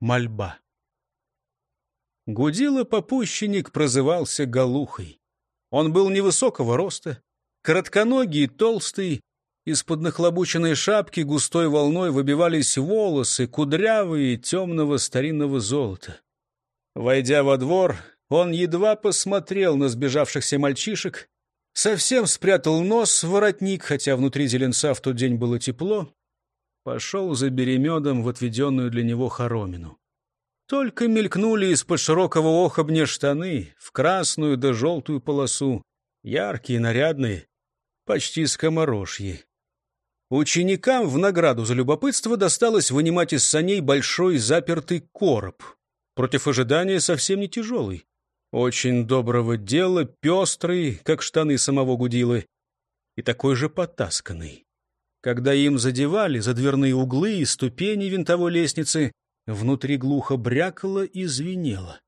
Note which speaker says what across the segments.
Speaker 1: мольба. Гудило попущенник прозывался Галухой. Он был невысокого роста, коротконогий и толстый, из-под нахлобученной шапки густой волной выбивались волосы, кудрявые, темного старинного золота. Войдя во двор, он едва посмотрел на сбежавшихся мальчишек, совсем спрятал нос в воротник, хотя внутри зеленца в тот день было тепло, пошел за беремедом в отведенную для него хоромину. Только мелькнули из-под широкого охобня штаны в красную да желтую полосу, яркие, нарядные, почти скоморожьи. Ученикам в награду за любопытство досталось вынимать из саней большой запертый короб. Против ожидания совсем не тяжелый. Очень доброго дела, пестрый, как штаны самого Гудилы, и такой же потасканный. Когда им задевали за дверные углы и ступени винтовой лестницы, внутри глухо брякало и звенело.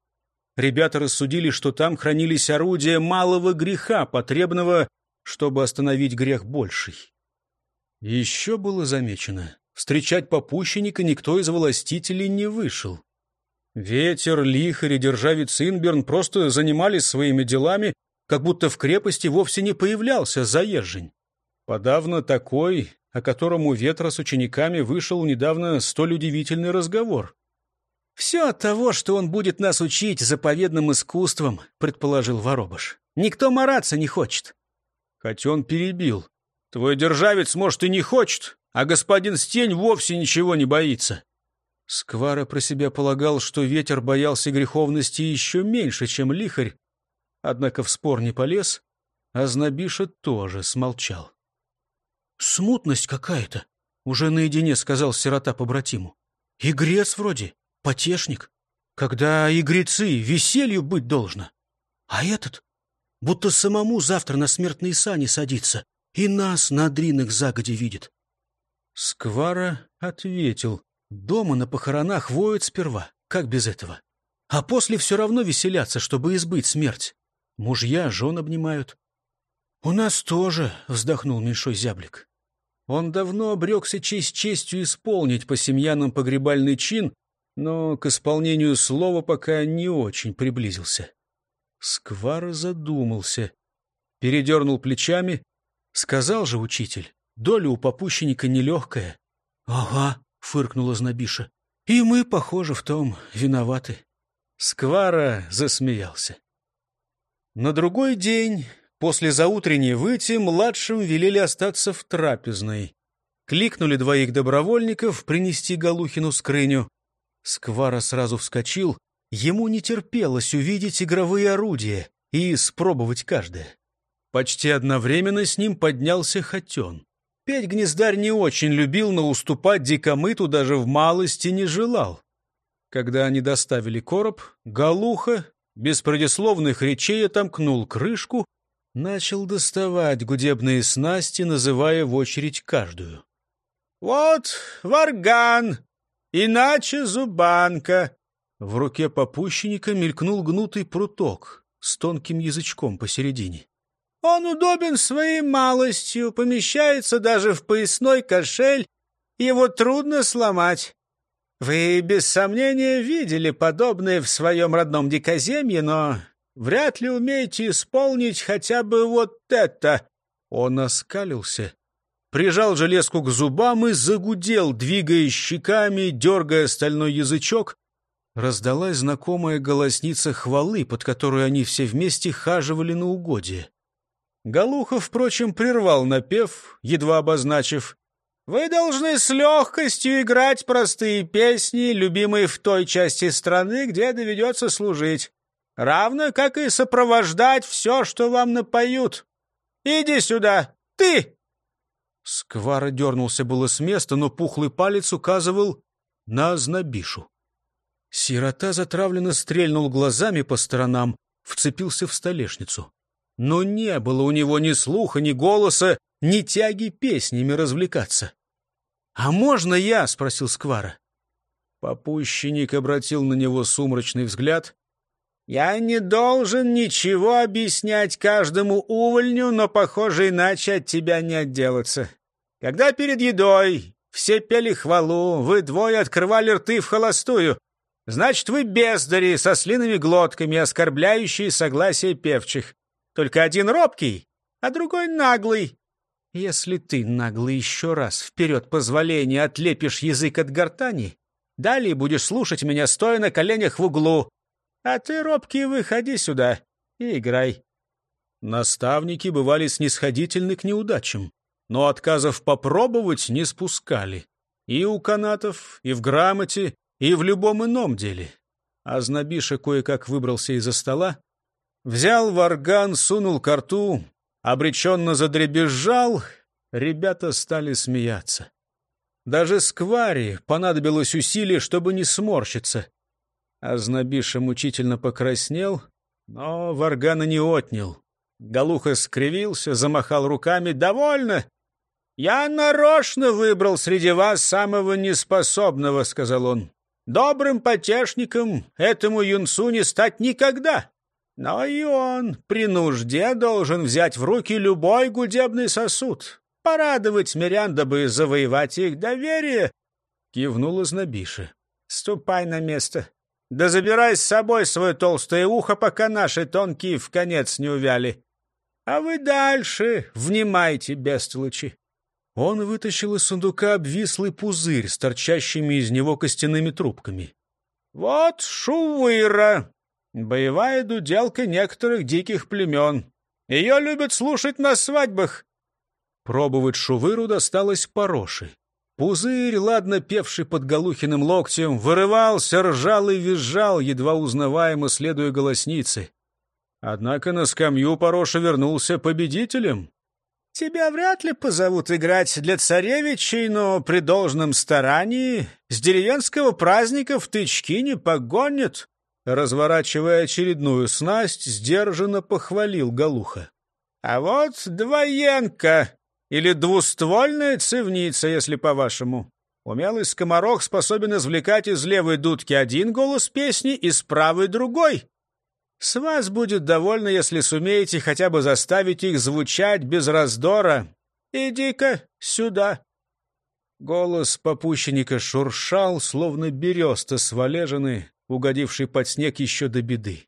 Speaker 1: Ребята рассудили, что там хранились орудия малого греха, потребного, чтобы остановить грех больший. Еще было замечено, встречать попущенника никто из властителей не вышел. Ветер, лихарь и державец Инберн просто занимались своими делами, как будто в крепости вовсе не появлялся заезжень. Подавно такой, о котором у ветра с учениками вышел недавно столь удивительный разговор. «Все от того, что он будет нас учить заповедным искусством», — предположил Воробыш. «Никто мараться не хочет». Хоть он перебил. Твой державец, может, и не хочет, а господин Стень вовсе ничего не боится. Сквара про себя полагал, что ветер боялся греховности еще меньше, чем лихарь, однако в спор не полез, а Знобиша тоже смолчал. «Смутность какая-то», — уже наедине сказал сирота побратиму. «Игрец вроде, потешник, когда игрецы веселью быть должно. А этот будто самому завтра на смертные сани садится, и нас на дринах загоди видит. Сквара ответил. Дома на похоронах воют сперва, как без этого. А после все равно веселятся, чтобы избыть смерть. Мужья жен обнимают. — У нас тоже, — вздохнул меньшой зяблик. Он давно обрекся честь честью исполнить по семьянам погребальный чин, но к исполнению слова пока не очень приблизился. Сквара задумался, передернул плечами Сказал же учитель, доля у попущенника нелегкая. — Ага, — фыркнула Знобиша. — И мы, похоже, в том виноваты. Сквара засмеялся. На другой день, после заутренней выйти, младшим велели остаться в трапезной. Кликнули двоих добровольников принести Галухину скрыню. Сквара сразу вскочил. Ему не терпелось увидеть игровые орудия и спробовать каждое. Почти одновременно с ним поднялся Хотен. Петь гнездарь не очень любил, но уступать дикомыту даже в малости не желал. Когда они доставили короб, Галуха, без предисловных речей, отомкнул крышку, начал доставать гудебные снасти, называя в очередь каждую. «Вот варган, иначе зубанка». В руке попущенника мелькнул гнутый пруток с тонким язычком посередине. Он удобен своей малостью, помещается даже в поясной кошель, его трудно сломать. Вы, без сомнения, видели подобное в своем родном дикоземье, но вряд ли умеете исполнить хотя бы вот это». Он оскалился, прижал железку к зубам и загудел, двигая щеками, дергая стальной язычок. Раздалась знакомая голосница хвалы, под которую они все вместе хаживали на угодье. Галухов, впрочем, прервал напев, едва обозначив. «Вы должны с легкостью играть простые песни, любимые в той части страны, где доведется служить, равно как и сопровождать все, что вам напоют. Иди сюда, ты!» Сквара дернулся было с места, но пухлый палец указывал на знобишу. Сирота затравленно стрельнул глазами по сторонам, вцепился в столешницу но не было у него ни слуха, ни голоса, ни тяги песнями развлекаться. «А можно я?» — спросил Сквара. Попущенник обратил на него сумрачный взгляд. «Я не должен ничего объяснять каждому увольню, но, похоже, иначе от тебя не отделаться. Когда перед едой все пели хвалу, вы двое открывали рты в холостую. Значит, вы бездари со слиными глотками, оскорбляющие согласие певчих. Только один робкий, а другой наглый. Если ты, наглый, еще раз вперед позволения отлепишь язык от гортани, далее будешь слушать меня, стоя на коленях в углу. А ты, робкий, выходи сюда и играй. Наставники бывали снисходительны к неудачам, но отказов попробовать не спускали. И у канатов, и в грамоте, и в любом ином деле. А Знобиша кое-как выбрался из-за стола, взял варган, сунул ко рту, обреченно задребезжал, ребята стали смеяться. Даже сквари понадобилось усилие, чтобы не сморщиться. А Знобиша мучительно покраснел, но варгана не отнял. Галуха скривился, замахал руками. «Довольно! Я нарочно выбрал среди вас самого неспособного», — сказал он. Добрым потешником этому юнцу не стать никогда. Но и он при нужде должен взять в руки любой гудебный сосуд, порадовать мирян, дабы завоевать их доверие. Кивнула Знобиша. Ступай на место. Да забирай с собой свое толстое ухо, пока наши тонкие в конец не увяли. А вы дальше внимайте, бестолочи. Он вытащил из сундука обвислый пузырь с торчащими из него костяными трубками. «Вот шувыра, боевая дуделка некоторых диких племен. Ее любят слушать на свадьбах». Пробовать шувыру досталось Пороши. Пузырь, ладно певший под Галухиным локтем, вырывался, ржал и визжал, едва узнаваемо следуя голоснице. Однако на скамью Пороша вернулся победителем. Тебя вряд ли позовут играть для царевичей, но при должном старании с деревенского праздника в тычки не погонят. Разворачивая очередную снасть, сдержанно похвалил Галуха. А вот двоенка или двуствольная цивница, если по-вашему. Умелый скоморох способен извлекать из левой дудки один голос песни, из правой другой. С вас будет довольно, если сумеете хотя бы заставить их звучать без раздора. Иди-ка сюда. Голос попущенника шуршал, словно береста свалежены, угодивший под снег еще до беды.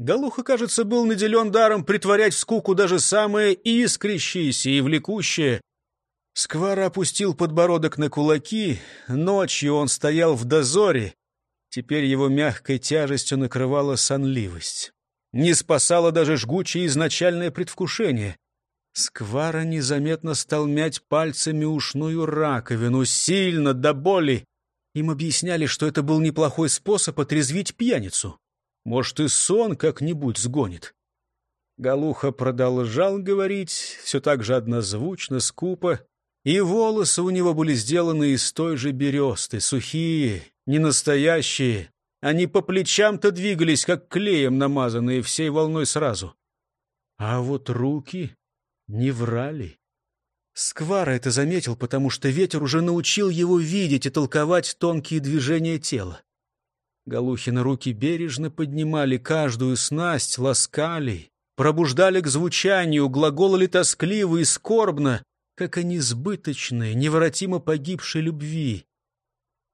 Speaker 1: Галуха, кажется, был наделен даром притворять в скуку даже самое искрящееся и влекущее. Сквара опустил подбородок на кулаки, ночью он стоял в дозоре, Теперь его мягкой тяжестью накрывала сонливость. Не спасало даже жгучее изначальное предвкушение. Сквара незаметно стал мять пальцами ушную раковину, сильно, до боли. Им объясняли, что это был неплохой способ отрезвить пьяницу. Может, и сон как-нибудь сгонит. Галуха продолжал говорить, все так же однозвучно, скупо, и волосы у него были сделаны из той же бересты, сухие, не настоящие. Они по плечам-то двигались, как клеем намазанные всей волной сразу. А вот руки не врали. Сквара это заметил, потому что ветер уже научил его видеть и толковать тонкие движения тела. Галухины руки бережно поднимали каждую снасть, ласкали, пробуждали к звучанию, глаголали тоскливо и скорбно, как о несбыточной, неворотимо погибшей любви.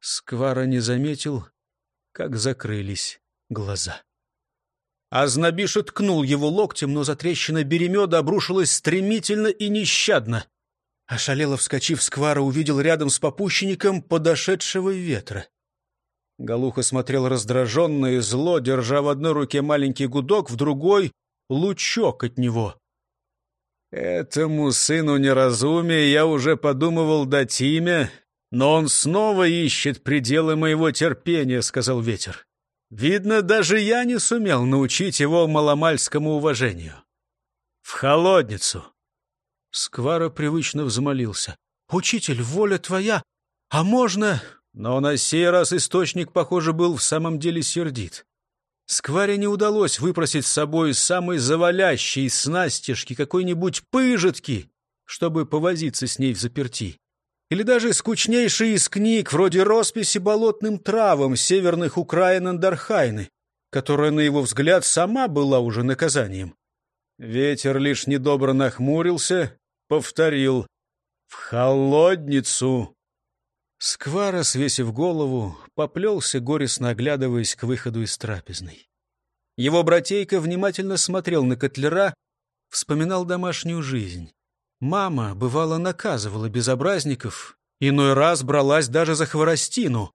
Speaker 1: Сквара не заметил, как закрылись глаза. Азнабиша ткнул его локтем, но затрещина беремеда обрушилась стремительно и нещадно. Ошалело вскочив, Сквара увидел рядом с попущенником подошедшего ветра. Галуха смотрел раздраженно и зло, держа в одной руке маленький гудок, в другой — лучок от него. «Этому сыну неразумия я уже подумывал дать имя «Но он снова ищет пределы моего терпения», — сказал ветер. «Видно, даже я не сумел научить его маломальскому уважению». «В холодницу!» Сквара привычно взмолился. «Учитель, воля твоя! А можно...» Но на сей раз источник, похоже, был в самом деле сердит. Скваре не удалось выпросить с собой самой завалящей снастежки какой-нибудь пыжетки, чтобы повозиться с ней в заперти или даже скучнейшие из книг, вроде росписи болотным травам северных Украин Андархайны, которая, на его взгляд, сама была уже наказанием. Ветер лишь недобро нахмурился, повторил «В холодницу!» Сквара, свесив голову, поплелся, горестно оглядываясь к выходу из трапезной. Его братейка внимательно смотрел на котлера, вспоминал домашнюю жизнь. Мама, бывало, наказывала безобразников, иной раз бралась даже за хворостину,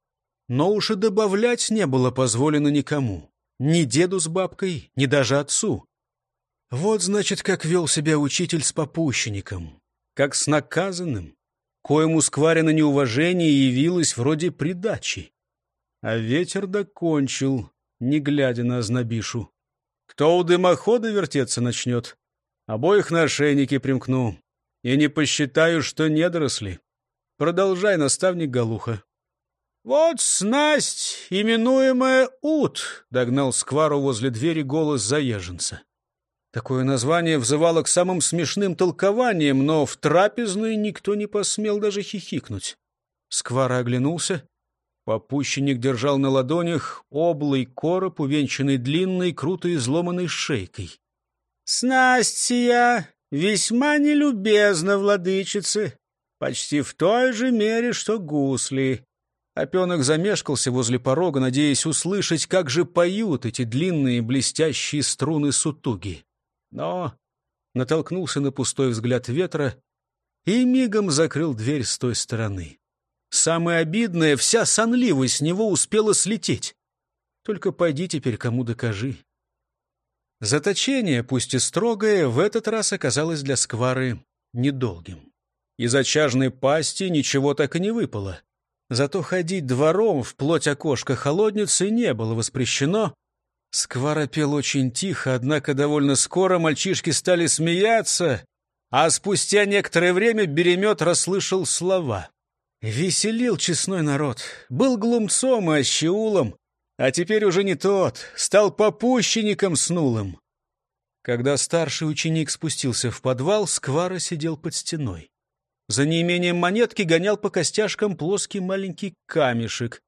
Speaker 1: но уж и добавлять не было позволено никому, ни деду с бабкой, ни даже отцу. Вот, значит, как вел себя учитель с попущенником, как с наказанным, коему скварено неуважение явилось вроде придачи. А ветер докончил, не глядя на ознобишу. Кто у дымохода вертеться начнет, обоих на ошейники примкну, и не посчитаю, что недоросли. Продолжай, наставник Галуха. «Вот снасть, именуемая Ут!» — догнал сквару возле двери голос заезженца. Такое название взывало к самым смешным толкованиям, но в трапезной никто не посмел даже хихикнуть. Сквара оглянулся. Попущенник держал на ладонях облый короб, увенчанный длинной, круто изломанной шейкой. — Снасть сия весьма нелюбезна, владычицы, почти в той же мере, что гусли. Опенок замешкался возле порога, надеясь услышать, как же поют эти длинные блестящие струны сутуги но натолкнулся на пустой взгляд ветра и мигом закрыл дверь с той стороны. Самое обидное, вся сонливость с него успела слететь. Только пойди теперь кому докажи. Заточение, пусть и строгое, в этот раз оказалось для сквары недолгим. Из очажной пасти ничего так и не выпало. Зато ходить двором вплоть окошка холодницы не было воспрещено, Сквара пел очень тихо, однако довольно скоро мальчишки стали смеяться, а спустя некоторое время Беремет расслышал слова. Веселил честной народ, был глумцом и ощеулом, а теперь уже не тот, стал попущенником снулым. Когда старший ученик спустился в подвал, Сквара сидел под стеной. За неимением монетки гонял по костяшкам плоский маленький камешек.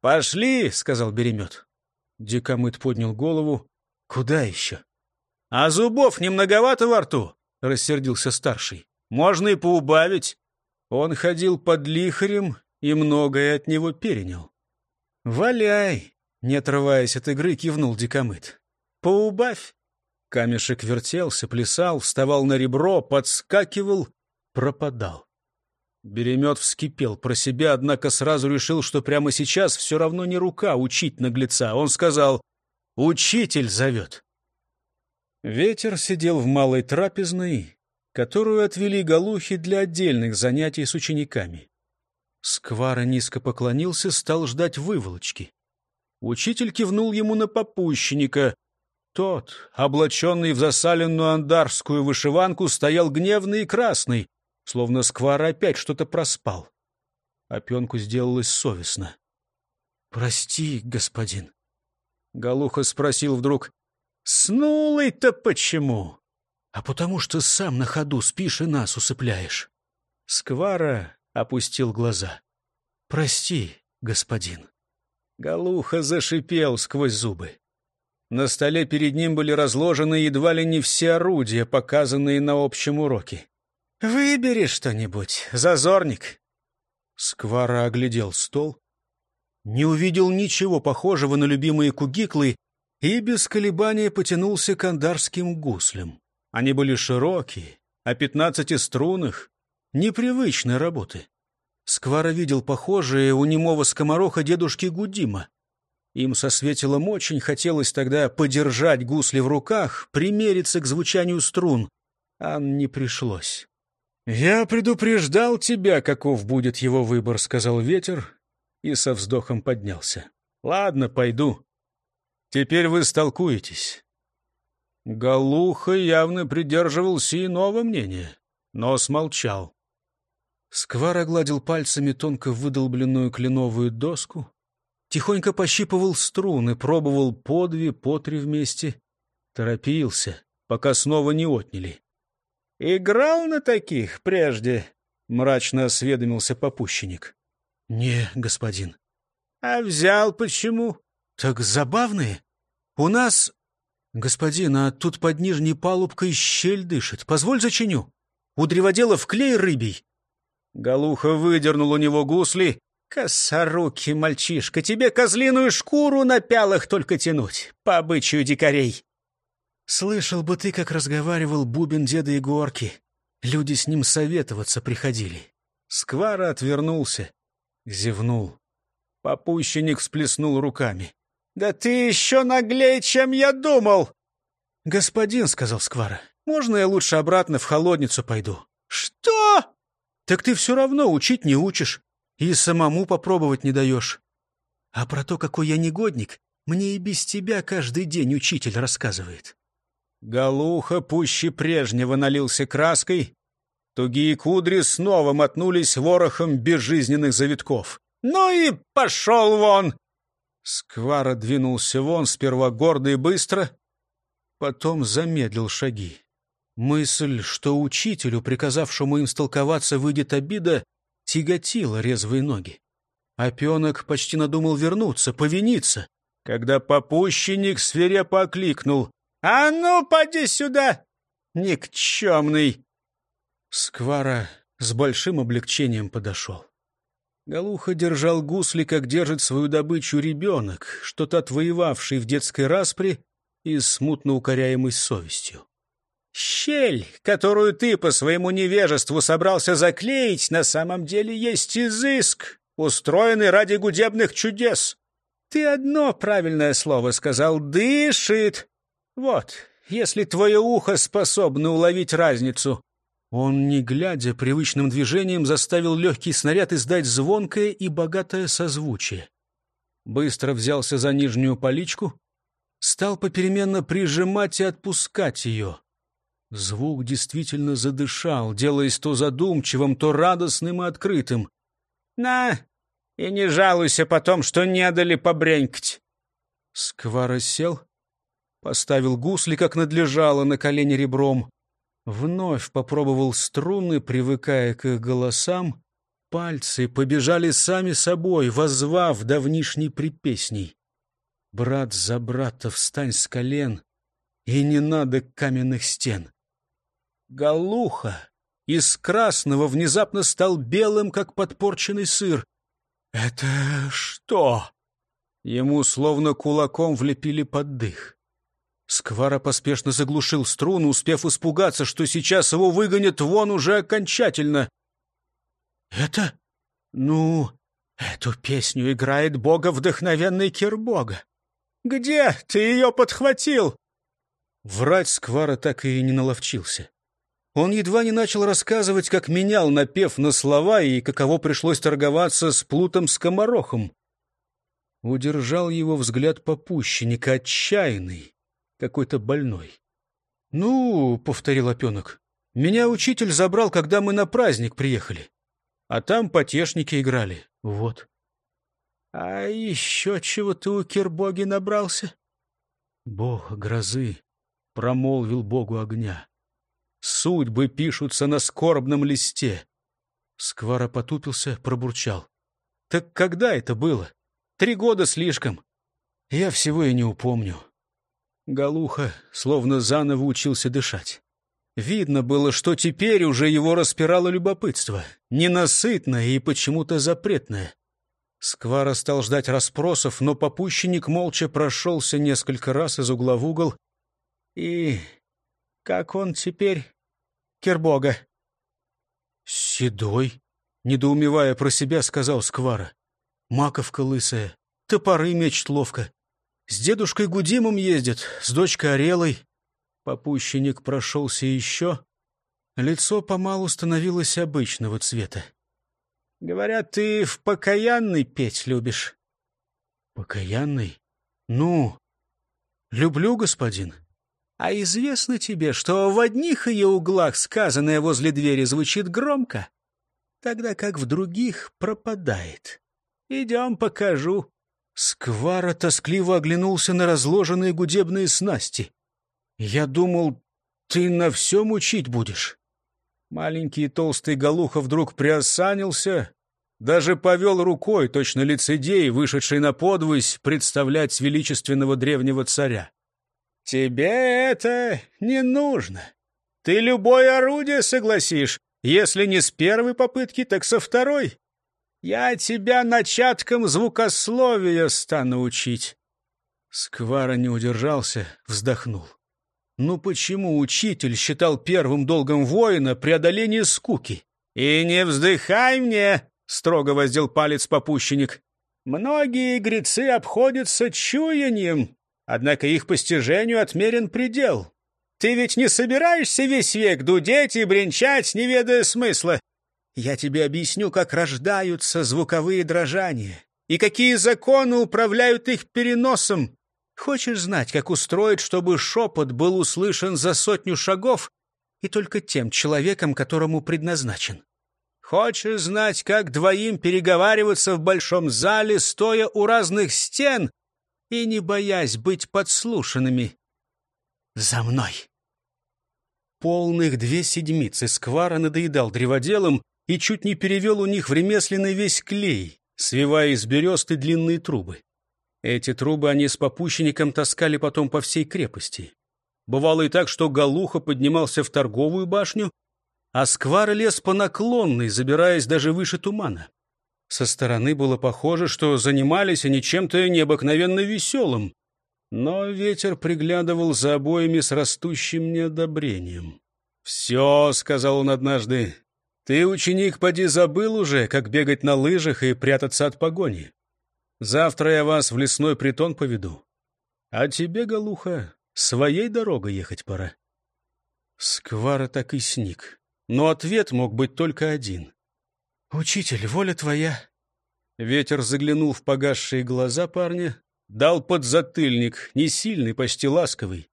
Speaker 1: «Пошли!» — сказал Беремет. Дикомыт поднял голову. «Куда еще?» «А зубов не многовато во рту?» — рассердился старший. «Можно и поубавить». Он ходил под лихарем и многое от него перенял. «Валяй!» — не отрываясь от игры, кивнул дикомыт. «Поубавь!» Камешек вертелся, плясал, вставал на ребро, подскакивал, пропадал. Беремет вскипел про себя, однако сразу решил, что прямо сейчас все равно не рука учить наглеца. Он сказал «Учитель зовет». Ветер сидел в малой трапезной, которую отвели галухи для отдельных занятий с учениками. Сквара низко поклонился, стал ждать выволочки. Учитель кивнул ему на попущенника. Тот, облаченный в засаленную андарскую вышиванку, стоял гневный и красный словно Сквара опять что-то проспал. Опенку сделалось совестно. — Прости, господин. Галуха спросил вдруг. — Снулый-то почему? — А потому что сам на ходу спишь и нас усыпляешь. Сквара опустил глаза. — Прости, господин. Галуха зашипел сквозь зубы. На столе перед ним были разложены едва ли не все орудия, показанные на общем уроке. «Выбери что-нибудь, зазорник!» Сквара оглядел стол, не увидел ничего похожего на любимые кугиклы и без колебания потянулся к андарским гуслям. Они были широкие, о пятнадцати струнах, непривычной работы. Сквара видел похожие у немого скомороха дедушки Гудима. Им со светилом очень хотелось тогда подержать гусли в руках, примериться к звучанию струн, а не пришлось. «Я предупреждал тебя, каков будет его выбор», — сказал ветер и со вздохом поднялся. «Ладно, пойду. Теперь вы столкуетесь». Галуха явно придерживался иного мнения, но смолчал. Сквар огладил пальцами тонко выдолбленную кленовую доску, тихонько пощипывал струны, пробовал по две, по три вместе. Торопился, пока снова не отняли. «Играл на таких прежде?» — мрачно осведомился попущенник. «Не, господин». «А взял почему?» «Так забавные. У нас...» «Господин, а тут под нижней палубкой щель дышит. Позволь зачиню. У древоделов клей рыбий». Галуха выдернул у него гусли. «Косорукий мальчишка, тебе козлиную шкуру на пялах только тянуть, по обычаю дикарей!» «Слышал бы ты, как разговаривал бубен деда Егорки. Люди с ним советоваться приходили». Сквара отвернулся, зевнул. Попущенник всплеснул руками. «Да ты еще наглее, чем я думал!» «Господин», — сказал Сквара, — «можно я лучше обратно в холодницу пойду?» «Что?» «Так ты все равно учить не учишь и самому попробовать не даешь. А про то, какой я негодник, мне и без тебя каждый день учитель рассказывает». Галуха пуще прежнего налился краской. Тугие кудри снова мотнулись ворохом безжизненных завитков. «Ну и пошел вон!» Сквара двинулся вон сперва гордо и быстро, потом замедлил шаги. Мысль, что учителю, приказавшему им столковаться, выйдет обида, тяготила резвые ноги. Опенок почти надумал вернуться, повиниться, когда попущенник свирепо окликнул. «А ну, поди сюда, никчемный!» Сквара с большим облегчением подошел. Галуха держал гусли, как держит свою добычу ребенок, что-то отвоевавший в детской распре и смутно укоряемый совестью. Щель, которую ты по своему невежеству собрался заклеить, на самом деле есть изыск, устроенный ради гудебных чудес. Ты одно правильное слово сказал — «дышит». Вот, если твое ухо способно уловить разницу. Он, не глядя, привычным движением заставил легкий снаряд издать звонкое и богатое созвучие. Быстро взялся за нижнюю поличку, стал попеременно прижимать и отпускать ее. Звук действительно задышал, делаясь то задумчивым, то радостным и открытым. «На, и не жалуйся потом, что не дали побренькать!» Сквара сел, поставил гусли, как надлежало, на колени ребром, вновь попробовал струны, привыкая к их голосам, пальцы побежали сами собой, возвав давнишней припесней. «Брат за брата, встань с колен, и не надо каменных стен!» Галуха из красного внезапно стал белым, как подпорченный сыр. «Это что?» Ему словно кулаком влепили под дых. Сквара поспешно заглушил струну, успев испугаться, что сейчас его выгонят вон уже окончательно. «Это? Ну, эту песню играет бога-вдохновенный Кирбога. Где ты ее подхватил?» Врать Сквара так и не наловчился. Он едва не начал рассказывать, как менял напев на слова и каково пришлось торговаться с Плутом Скоморохом. Удержал его взгляд попущенника, отчаянный, какой-то больной. «Ну, — повторил опенок, — меня учитель забрал, когда мы на праздник приехали. А там потешники играли. Вот». «А еще чего ты у Кирбоги набрался?» «Бог грозы», — промолвил богу огня. Судьбы пишутся на скорбном листе. Сквара потупился, пробурчал. Так когда это было? Три года слишком. Я всего и не упомню. Галуха словно заново учился дышать. Видно было, что теперь уже его распирало любопытство, ненасытное и почему-то запретное. Сквара стал ждать расспросов, но попущенник молча прошелся несколько раз из угла в угол. И как он теперь, Кербога? Седой, недоумевая про себя, сказал Сквара. Маковка лысая, топоры мечт ловко. С дедушкой Гудимом ездит, с дочкой Орелой. Попущенник прошелся еще. Лицо помалу становилось обычного цвета. Говорят, ты в покаянный петь любишь. Покаянный? Ну, люблю, господин. А известно тебе, что в одних ее углах сказанное возле двери звучит громко, тогда как в других пропадает. Идем, покажу». Сквара тоскливо оглянулся на разложенные гудебные снасти. «Я думал, ты на всем учить будешь». Маленький толстый Галуха вдруг приосанился, даже повел рукой, точно лицедей, вышедший на подвысь, представлять величественного древнего царя. «Тебе это не нужно. Ты любое орудие согласишь, Если не с первой попытки, так со второй. Я тебя начатком звукословия стану учить. Сквара не удержался, вздохнул. Ну почему учитель считал первым долгом воина преодоление скуки? «И не вздыхай мне!» — строго воздел палец попущенник. «Многие игрецы обходятся чуянием, однако их постижению отмерен предел. Ты ведь не собираешься весь век дудеть и бренчать, не ведая смысла? Я тебе объясню, как рождаются звуковые дрожания и какие законы управляют их переносом. Хочешь знать, как устроить, чтобы шепот был услышан за сотню шагов и только тем человеком, которому предназначен? Хочешь знать, как двоим переговариваться в большом зале, стоя у разных стен и не боясь быть подслушанными? За мной! Полных две седмицы Сквара надоедал древоделам и чуть не перевел у них в ремесленный весь клей, свивая из бересты длинные трубы. Эти трубы они с попущенником таскали потом по всей крепости. Бывало и так, что Галуха поднимался в торговую башню, а Сквара лез по наклонной, забираясь даже выше тумана. Со стороны было похоже, что занимались они чем-то необыкновенно веселым, но ветер приглядывал за обоими с растущим неодобрением. «Все», — сказал он однажды, — «ты, ученик, поди забыл уже, как бегать на лыжах и прятаться от погони. Завтра я вас в лесной притон поведу. А тебе, Галуха, своей дорогой ехать пора». Сквара так и сник, но ответ мог быть только один. «Учитель, воля твоя». Ветер заглянул в погасшие глаза парня, дал подзатыльник, не сильный, почти ласковый.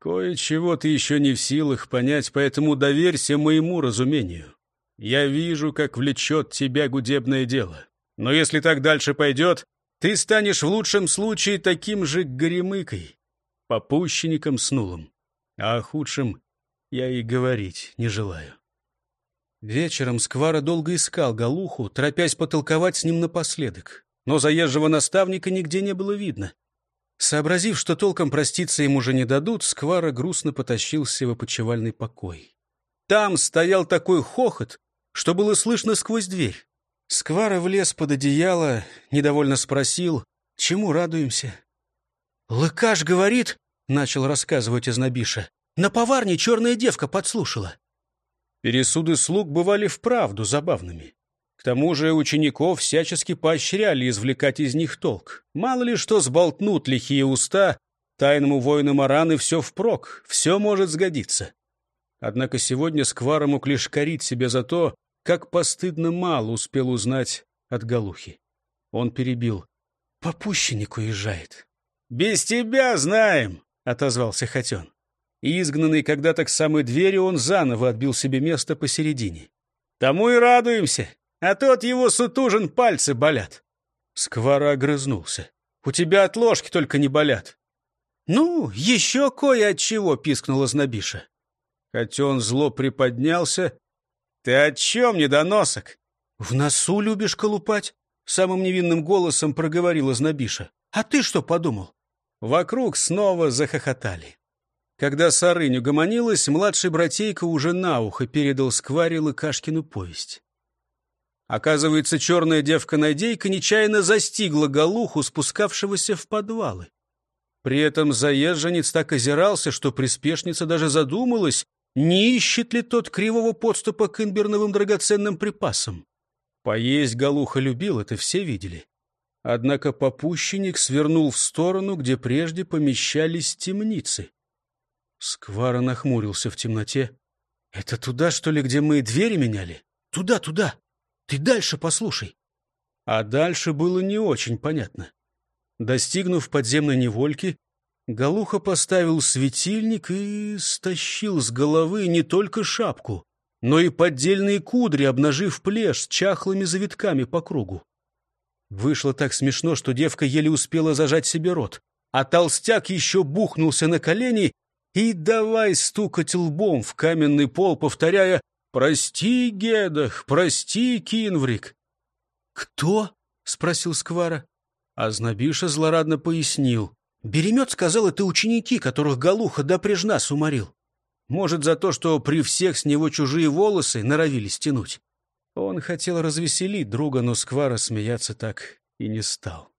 Speaker 1: Кое-чего ты еще не в силах понять, поэтому доверься моему разумению. Я вижу, как влечет тебя гудебное дело. Но если так дальше пойдет, ты станешь в лучшем случае таким же горемыкой, попущенником снулым. А о худшем я и говорить не желаю. Вечером Сквара долго искал Галуху, торопясь потолковать с ним напоследок но заезжего наставника нигде не было видно. Сообразив, что толком проститься ему уже не дадут, Сквара грустно потащился в опочивальный покой. Там стоял такой хохот, что было слышно сквозь дверь. Сквара влез под одеяло, недовольно спросил, чему радуемся. «Лыкаш говорит», — начал рассказывать Изнобиша, — «на поварне черная девка подслушала». Пересуды слуг бывали вправду забавными. К тому же учеников всячески поощряли извлекать из них толк. Мало ли что сболтнут лихие уста, тайному воину Мараны все впрок, все может сгодиться. Однако сегодня Сквара мог лишь корить себя за то, как постыдно мало успел узнать от Галухи. Он перебил. «Попущенник уезжает». «Без тебя знаем», — отозвался Хотен. изгнанный когда-то к самой двери, он заново отбил себе место посередине. «Тому и радуемся. А тот его сутужен, пальцы болят. Сквара огрызнулся. У тебя от ложки только не болят. Ну, еще кое от чего, пискнула Знобиша. Котен зло приподнялся. Ты о чем, недоносок? В носу любишь колупать? Самым невинным голосом проговорила Знобиша. А ты что подумал? Вокруг снова захохотали. Когда Сарыню гомонилась, младший братейка уже на ухо передал Скваре Лыкашкину повесть. Оказывается, черная девка-надейка нечаянно застигла Галуху, спускавшегося в подвалы. При этом заезженец так озирался, что приспешница даже задумалась, не ищет ли тот кривого подступа к имбирновым драгоценным припасам. Поесть Галуха любил, это все видели. Однако попущенник свернул в сторону, где прежде помещались темницы. Сквара нахмурился в темноте. — Это туда, что ли, где мы двери меняли? Туда, туда! Ты дальше послушай. А дальше было не очень понятно. Достигнув подземной невольки, Галуха поставил светильник и стащил с головы не только шапку, но и поддельные кудри, обнажив плешь с чахлыми завитками по кругу. Вышло так смешно, что девка еле успела зажать себе рот, а толстяк еще бухнулся на колени и давай стукать лбом в каменный пол, повторяя «Прости, Гедах, прости, Кинврик!» «Кто?» — спросил Сквара. А Знобиша злорадно пояснил. «Беремет сказал, это ученики, которых Галуха допреж нас уморил». Может, за то, что при всех с него чужие волосы норовили стянуть. Он хотел развеселить друга, но Сквара смеяться так и не стал.